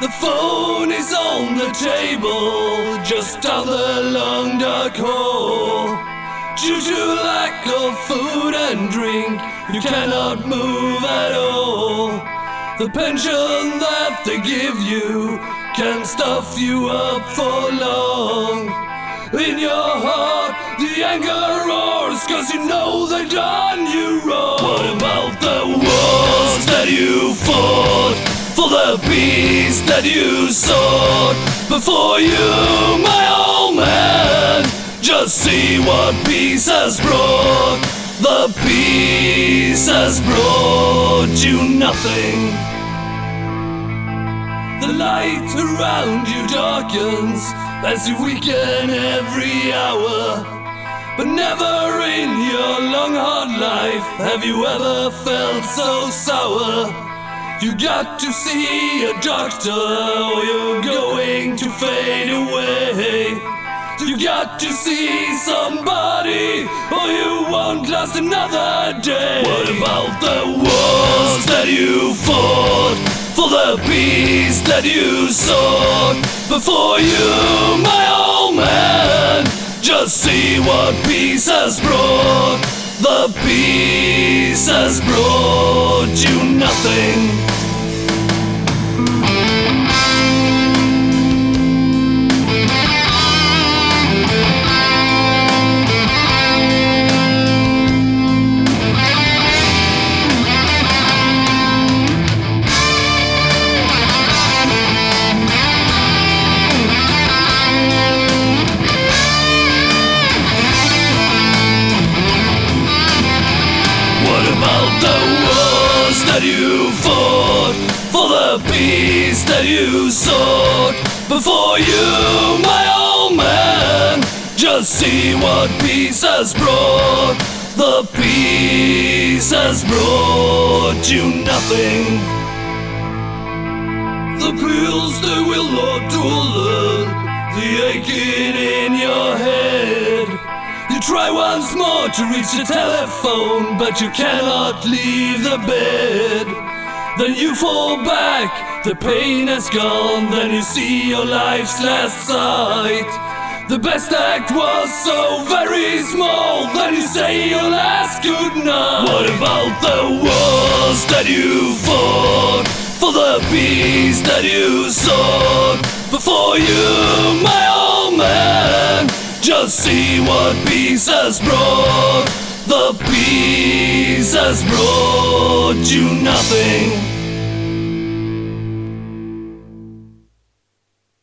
The phone is on the table, just down the long dark hall. Due to lack of food and drink, you cannot move at all. The pension that they give you can stuff you up for long. In your heart, the anger roars, cause you know they've done you wrong. What about the wars that you fought? For the peace that you sought before you, my old man. Just see what peace has brought. The peace has brought you nothing. The light around you darkens as you weaken every hour. But never in your long hard life have you ever felt so sour. You got to see a doctor or you're going to fade away. You got to see somebody or you won't last another day. What about the wars that you fought? For the peace that you sought before you, my old man. Just see what peace has brought. The peace has brought the wars that you fought? For the peace that you sought before you, my old man. Just see what peace has brought. The peace has brought you nothing. The pills they will not dull the aching in your try once more to reach the telephone, but you cannot leave the bed. Then you fall back, the pain has gone, then you see your life's last sight. The best act was so very small, then you say your last goodnight. What about the wars that you fought? For the peace that you sought before you, my man. Just see what peace has brought. The peace has brought you nothing.